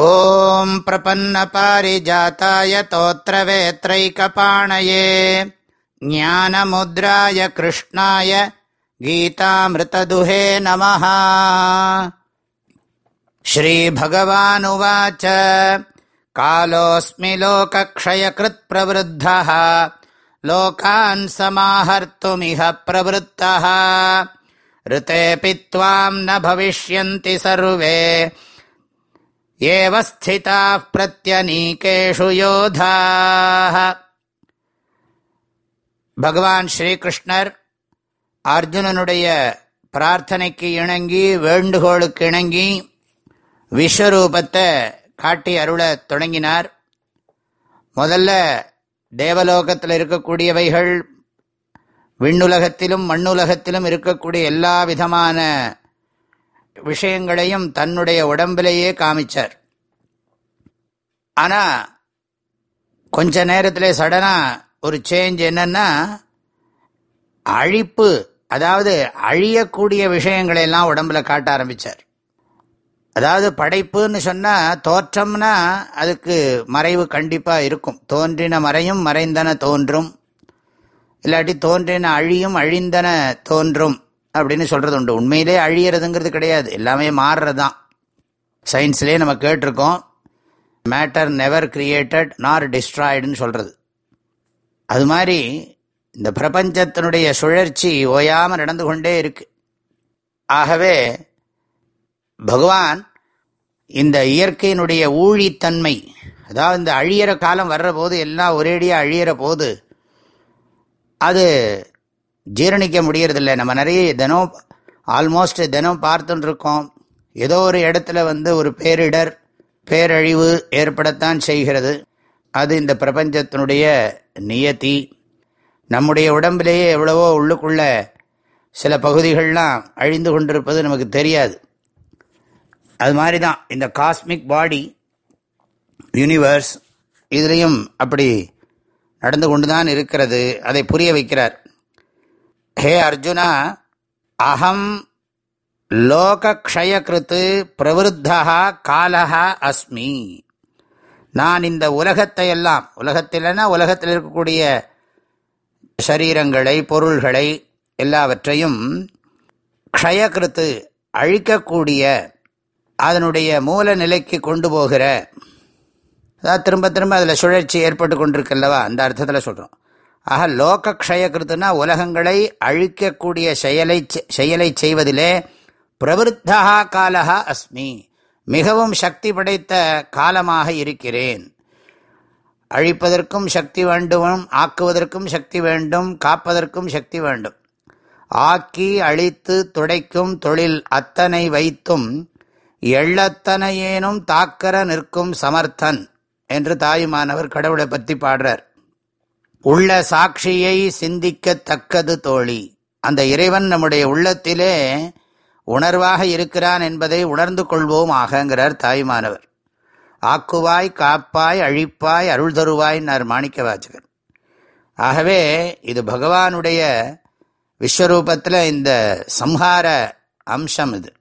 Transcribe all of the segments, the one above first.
ॐ प्रपन्नपारिजाताय तोत्रवेत्रैकपाणये ज्ञानमुद्राय कृष्णाय गीतामृतदुहे नमः श्रीभगवानुवाच कालोऽस्मि लोकक्षयकृत्प्रवृद्धः लोकान् समाहर्तुमिह प्रवृत्तः ऋतेऽपि त्वाम् न भविष्यन्ति सर्वे ஏவ ஸ்திதா பிரத்யநீகேஷு யோதாக பகவான் ஸ்ரீகிருஷ்ணர் அர்ஜுனனுடைய பிரார்த்தனைக்கு இணங்கி வேண்டுகோளுக்கு இணங்கி விஸ்வரூபத்தை காட்டி அருள தொடங்கினார். முதல்ல தேவலோகத்தில் இருக்கக்கூடியவைகள் விண்ணுலகத்திலும் மண்ணுலகத்திலும் இருக்கக்கூடிய எல்லா விதமான விஷயங்களையும் தன்னுடைய உடம்பிலேயே காமிச்சார். ஆனால் கொஞ்ச நேரத்தில் சடனாக ஒரு சேஞ்ச் என்னன்னா அழிப்பு அதாவது அழியக்கூடிய விஷயங்களை எல்லாம் உடம்புல காட்ட ஆரம்பித்தார் அதாவது படைப்புன்னு சொன்னால் தோற்றம்னா அதுக்கு மறைவு கண்டிப்பாக இருக்கும். தோன்றின மறையும் மறைந்தன தோன்றும். இல்லாட்டி தோன்றின அழியும் அழிந்தன தோன்றும் அப்படின்னு சொல்கிறது உண்டு. உண்மையிலே அழியறதுங்கிறது கிடையாது. எல்லாமே மாறுறது தான் சயின்ஸ்லேயே நம்ம கேட்டிருக்கோம். மேட்டர் நெவர் கிரியேட்டட் நார் டிஸ்ட்ராய்டுன்னு சொல்கிறது அது மாதிரி இந்த பிரபஞ்சத்தினுடைய சுழற்சி ஓயாமல் நடந்து கொண்டே இருக்கு. ஆகவே பகவான் இந்த இயற்கையினுடைய ஊழித்தன்மை அதாவது இந்த அழியிற காலம் வர்ற போது எல்லாம் ஒரேடியாக அழியிற போது அது ஜீரணிக்க முடியறதில்லை. நம்ம நிறைய தினம் ஆல்மோஸ்ட் தினம் பார்த்துட்டு இருக்கோம். ஏதோ ஒரு இடத்துல வந்து ஒரு பேரிடர் பேரழிவு ஏற்படத்தான் செய்கிறது. அது இந்த பிரபஞ்சத்தினுடைய நியத்தி நம்முடைய உடம்பிலேயே எவ்வளவோ உள்ளுக்குள்ள சில பகுதிகள்லாம் அழிந்து கொண்டிருப்பது நமக்கு தெரியாது. அது மாதிரி தான் இந்த காஸ்மிக் பாடி யூனிவர்ஸ் இதுலேயும் அப்படி நடந்து கொண்டு தான் இருக்கிறது. அதை புரிய வைக்கிறார். ஹே அர்ஜுனா அகம் லோகக்ஷயக்கிருத்து பிரவருத்தா காலஹா அஸ்மி. நான் இந்த உலகத்தை எல்லாம் உலகத்தில்னா உலகத்தில் இருக்கக்கூடிய சரீரங்களை பொருள்களை எல்லாவற்றையும் க்ஷயகிருத்து அழிக்கக்கூடிய அதனுடைய மூல நிலைக்கு கொண்டு போகிற அதாவது திரும்ப திரும்ப அதில் சுழற்சி ஏற்பட்டு கொண்டிருக்கல்லவா? அந்த அர்த்தத்தில் சொல்கிறோம் ஆக லோகக்ஷயகிருத்துனால் உலகங்களை அழிக்கக்கூடிய செயலை செயலை செய்வதிலே பிரவருத்தா காலகா அஸ்மி. மிகவும் சக்தி படைத்த காலமாக இருக்கிறேன். அழிப்பதற்கும் சக்தி வேண்டும் ஆக்குவதற்கும் சக்தி வேண்டும் காப்பதற்கும் சக்தி வேண்டும். ஆக்கி அழித்து துடைக்கும் தொழில் அத்தனை வைத்தும் எள்ளத்தனையேனும் தாக்கர நிற்கும் சமர்த்தன் என்று தாயுமானவர் கடவுளை பற்றி பாடுறார். உள்ள சாட்சியை சிந்திக்கத்தக்கது தோழி. அந்த இறைவன் நம்முடைய உள்ளத்திலே உணர்வாக இருக்கிறான் என்பதை உணர்ந்து கொள்வோம் ஆகங்கிறார் தாய்மானவர். ஆக்குவாய் காப்பாய் அழிப்பாய் அருள் தருவாய்னார் மாணிக்க வாச்சகர் ஆகவே இது பகவானுடைய விஸ்வரூபத்தில் இந்த சம்ஹார அம்சம் இது.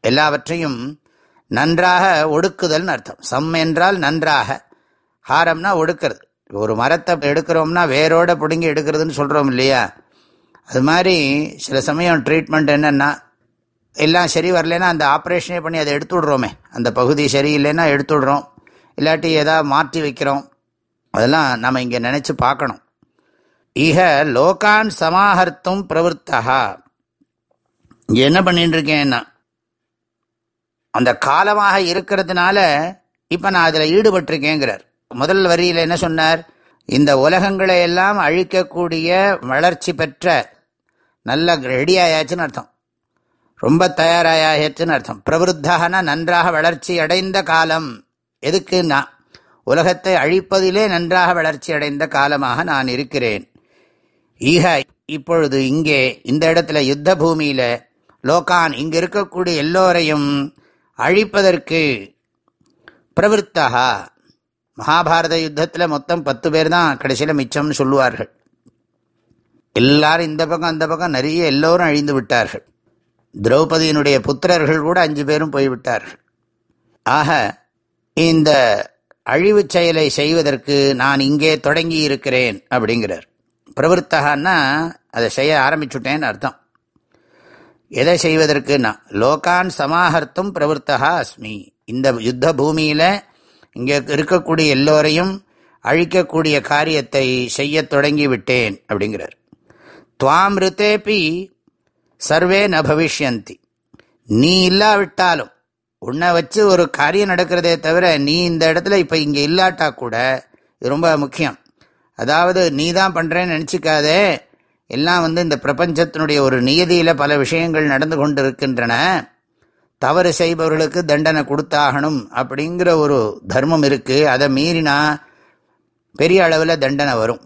எல்லாவற்றையும் நன்றாக ஒடுக்குதல்னு அர்த்தம். சம் என்றால் நன்றாக. ஹாரம்னா ஒடுக்கிறது. ஒரு மரத்தை எடுக்கிறோம்னா வேரோட பிடுங்கி எடுக்கிறதுன்னு சொல்கிறோம் இல்லையா? அது மாதிரி சில சமயம் ட்ரீட்மெண்ட் என்னென்னா எல்லாம் சரி வரலன்னா அந்த ஆப்ரேஷனே பண்ணி அதை எடுத்து விட்றோமே அந்த பகுதி சரியில்லைன்னா எடுத்து விட்றோம் இல்லாட்டி எதாவது மாற்றி வைக்கிறோம். அதெல்லாம் நம்ம இங்கே நினச்சி பார்க்கணும். ஈக லோகான் சமாஹர்த்தும் பிரவருத்தகா இங்கே என்ன பண்ணிட்டு இருக்கேன்னா அந்த காலமாக இருக்கிறதுனால இப்போ நான் அதில் ஈடுபட்டிருக்கேங்கிறார். முதல் வரியில் என்ன சொன்னார்? இந்த உலகங்களை எல்லாம் அழிக்கக்கூடிய வளர்ச்சி பெற்ற நல்ல ரெடியாயாச்சுன்னு அர்த்தம். ரொம்ப தயாராயாச்சுன்னு அர்த்தம். பிரவருத்தகனா நன்றாக வளர்ச்சி அடைந்த காலம். எதுக்குன்னா உலகத்தை அழிப்பதிலே நன்றாக வளர்ச்சி அடைந்த காலமாக நான் இருக்கிறேன். ஈக இப்பொழுது இங்கே இந்த இடத்துல யுத்த பூமியில லோகான் இங்கே இருக்கக்கூடிய எல்லோரையும் அழிப்பதற்கு பிரவருத்தகா. மகாபாரத யுத்தத்தில் மொத்தம் பத்து பேர் தான் கடைசியில் மிச்சம்னு சொல்லுவார்கள். எல்லாரும் இந்த பக்கம் அந்த பக்கம் நிறைய எல்லோரும் அழிந்து விட்டார்கள். திரௌபதியினுடைய புத்திரர்கள் கூட அஞ்சு பேரும் போய்விட்டார்கள். ஆக இந்த அழிவு செயலை செய்வதற்கு நான் இங்கே தொடங்கி இருக்கிறேன் அப்படிங்கிறார். பிரவருத்தகான்னா அதை செய்ய ஆரம்பிச்சுட்டேன்னு அர்த்தம். எதை செய்வதற்குன்னா லோகான் சமாஹர்த்தும் பிரவருத்தகா அஸ்மி. இந்த யுத்த பூமியில் இங்கே இருக்கக்கூடிய எல்லோரையும் அழிக்கக்கூடிய காரியத்தை செய்ய தொடங்கி விட்டேன் அப்படிங்கிறார். துவாம் ரித்தேபி சர்வே ந பவிஷ்யந்தி. நீ இல்லாவிட்டாலும் உன்னை வச்சு ஒரு காரியம் நடக்கிறதே தவிர நீ இந்த இடத்துல இப்போ இங்கே இல்லாட்டா கூட இது ரொம்ப முக்கியம். அதாவது நீ தான் பண்ணுறேன்னு நினச்சிக்காதே. எல்லாம் வந்து இந்த பிரபஞ்சத்தினுடைய ஒரு நியதியில் பல விஷயங்கள் நடந்து கொண்டு இருக்கின்றன தவறு செய்பவர்களுக்கு தண்டனை கொடுத்தாகணும் அப்படிங்கிற ஒரு தர்மம் இருக்குது அதை மீறினா பெரிய அளவில் தண்டனை வரும்.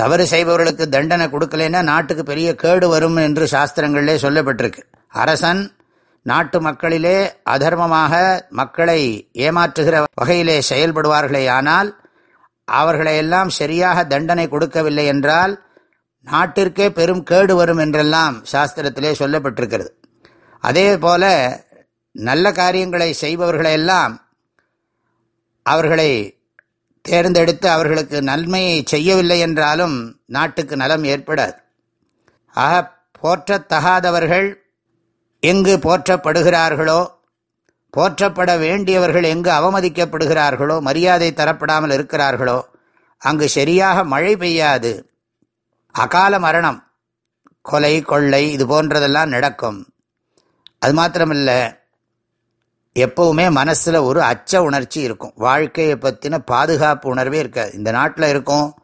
தவறு செய்பவர்களுக்கு தண்டனை கொடுக்கலைன்னா நாட்டுக்கு பெரிய கேடு வரும் என்று சாஸ்திரங்களிலே சொல்லப்பட்டிருக்கு. அரசன் நாட்டு மக்களிலே அதர்மமாக மக்களை ஏமாற்றுகிற வகையிலே செயல்படுவார்களே ஆனால் அவர்களையெல்லாம் சரியாக தண்டனை கொடுக்கவில்லை என்றால் நாட்டிற்கே பெரும் கேடு வரும் என்றெல்லாம் சாஸ்திரத்திலே சொல்லப்பட்டிருக்கிறது. அதே போல நல்ல காரியங்களை செய்பவர்களையெல்லாம் அவர்களை தேர்ந்தெடுத்து அவர்களுக்கு நன்மையை செய்யவில்லை என்றாலும் நாட்டுக்கு நலம் ஏற்படாது. ஆக போற்றத்தகாதவர்கள் எங்கு போற்றப்படுகிறார்களோ போற்றப்பட வேண்டியவர்கள் எங்கு அவமதிக்கப்படுகிறார்களோ மரியாதை தரப்படாமல் இருக்கிறார்களோ அங்கு சரியாக மழை பெய்யாது. அகால மரணம் கொலை கொள்ளை இது போன்றதெல்லாம் நடக்கும். அது மாத்திரமில்ல எப்பவுமே மனசில் ஒரு அச்ச உணர்ச்சி இருக்கும். வாழ்க்கையை பற்றின பாதுகாப்பு உணர்வே இருக்காது. இந்த நாட்டில் இருக்கும்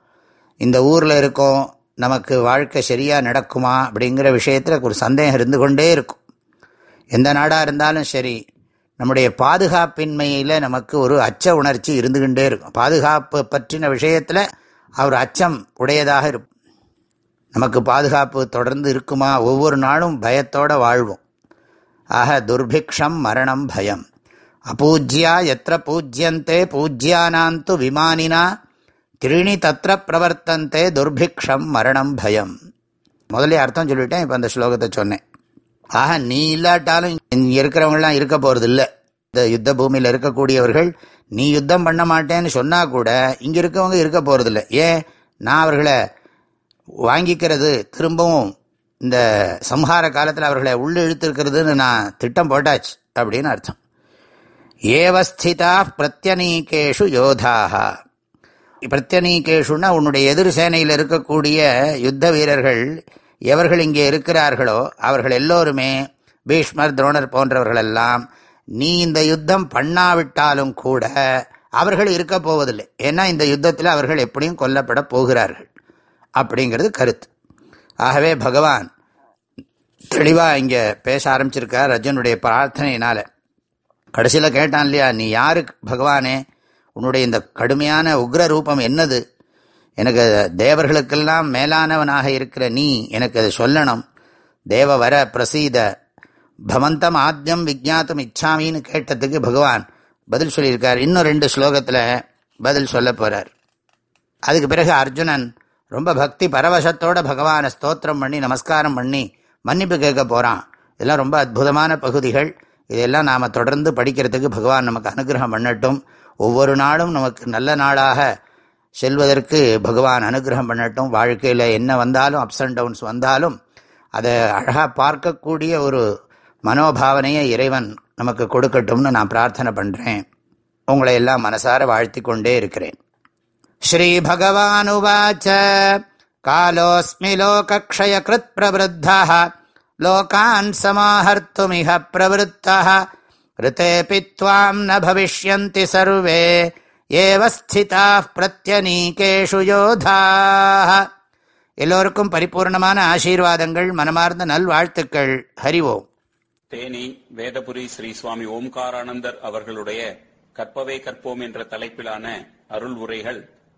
இந்த ஊரில் இருக்கோம் நமக்கு வாழ்க்கை சரியாக நடக்குமா அப்படிங்கிற விஷயத்தில் ஒரு சந்தேகம் இருந்து கொண்டே இருக்கும். எந்த நாடாக இருந்தாலும் சரி நம்முடைய பாதுகாப்பின்மையில் நமக்கு ஒரு அச்ச உணர்ச்சி இருந்துகிட்டே இருக்கும். பாதுகாப்பு பற்றின விஷயத்தில் அவர் அச்சம் உடையதாக இருக்கும். நமக்கு பாதுகாப்பு தொடர்ந்து இருக்குமா? ஒவ்வொரு நாளும் பயத்தோடு வாழ்வோம். ஆக துர்பிக்ஷம் மரணம் பயம். அபூஜ்யா எத்த பூஜ்யந்தே பூஜ்யானாந்து விமானினா திரிணி தத்திர பிரவர்த்தந்தே துர்பிக்ஷம் மரணம் பயம். முதலே அர்த்தம் சொல்லிட்டேன் இப்போ அந்த ஸ்லோகத்தை சொன்னேன். ஆக நீ இல்லாட்டாலும் இங்கே இருக்கிறவங்களாம் இருக்க போகிறது இல்லை இந்த யுத்த பூமியில் இருக்கக்கூடியவர்கள் நீ யுத்தம் பண்ண மாட்டேன்னு சொன்னால் கூட இங்கே இருக்கவங்க இருக்க போகிறதில்ல ஏன்? நான் அவர்களை வாங்கிக்கிறது திரும்பவும் இந்த சம்ஹார காலத்தில் அவர்களை உள்ள இழுத்திருக்கிறதுன்னு நான் திட்டம் போட்டாச்சு அப்படின்னு அர்த்தம். ஏவஸ்திதா பிரத்யநீகேஷு யோதாக பிரத்யநீகேஷுன்னா உன்னுடைய எதிர் சேனையில் இருக்கக்கூடிய யுத்த வீரர்கள் எவர்கள் இங்கே இருக்கிறார்களோ அவர்கள் எல்லோருமே பீஷ்மர் துரோணர் போன்றவர்களெல்லாம் நீ இந்த யுத்தம் பண்ணாவிட்டாலும் கூட அவர்கள் இருக்க போவதில்லை. ஏன்னா இந்த யுத்தத்தில் அவர்கள் எப்படியும் கொல்லப்பட போகிறார்கள். அப்படிங்கிறது கருத்து. ஆகவே பகவான் தெளிவாக இங்கே பேச ஆரம்பிச்சிருக்கார் அர்ஜுனுடைய பிரார்த்தனையினால். கடைசியில் கேட்டான் இல்லையா நீ யாரு பகவானே? உன்னுடைய இந்த கடுமையான உக்ர ரூபம் என்னது? எனக்கு தேவர்களுக்கெல்லாம் மேலானவனாக இருக்கிற நீ எனக்கு அதை சொல்லணும். தேவ வர பிரசீத பவந்தம் ஆத்யம் விஜாத்தம் இச்சாமின்னு கேட்டதுக்கு பகவான் பதில் சொல்லியிருக்கார். இன்னும் ரெண்டு ஸ்லோகத்தில் பதில் சொல்ல போகிறார் அதுக்கு பிறகு அர்ஜுனன் ரொம்ப பக்தி பரவசத்தோட பகவானை ஸ்தோத்திரம் பண்ணி நமஸ்காரம் பண்ணி மன்னிப்பு கேட்க போகிறான் இதெல்லாம் ரொம்ப அற்புதமான பகுதிகள். இதெல்லாம் நாம் தொடர்ந்து படிக்கிறதுக்கு பகவான் நமக்கு அனுகிரகம் பண்ணட்டும். ஒவ்வொரு நாளும் நமக்கு நல்ல நாளாக செல்வதற்கு பகவான் அனுகிரகம் பண்ணட்டும். வாழ்க்கையில் என்ன வந்தாலும் அப்ஸ் அண்ட் டவுன்ஸ் வந்தாலும் அதை அழகாக பார்க்கக்கூடிய ஒரு மனோபாவனையை இறைவன் நமக்கு கொடுக்கட்டும்னு நான் பிரார்த்தனை பண்ணுறேன் உங்களை எல்லாம் மனசார வாழ்த்தி கொண்டே இருக்கிறேன். ஸ்ரீ பகவானுவாச்ச காலோஸ்மி லோகக்ஷயகிருத் பிரவருத்தா லோகான் சமாஹர்த்துமிஹ பிரவருத்தா ரித்தேபி துவாம் ந பவிஷ்யந்தி சர்வே ஏவ ஸ்திதா பிரத்யநீகேஷு யோதா எல்லோருக்கும் பரிபூர்ணமான ஆசீர்வாதங்கள் மனமார்ந்த நல்வாழ்த்துக்கள். ஹரி ஓம். தேனி வேதபுரி ஸ்ரீ சுவாமி ஓம்காரானந்தர் அவர்களுடைய கற்பவே கற்போம் என்ற தலைப்பிலான அருள் உரைகள்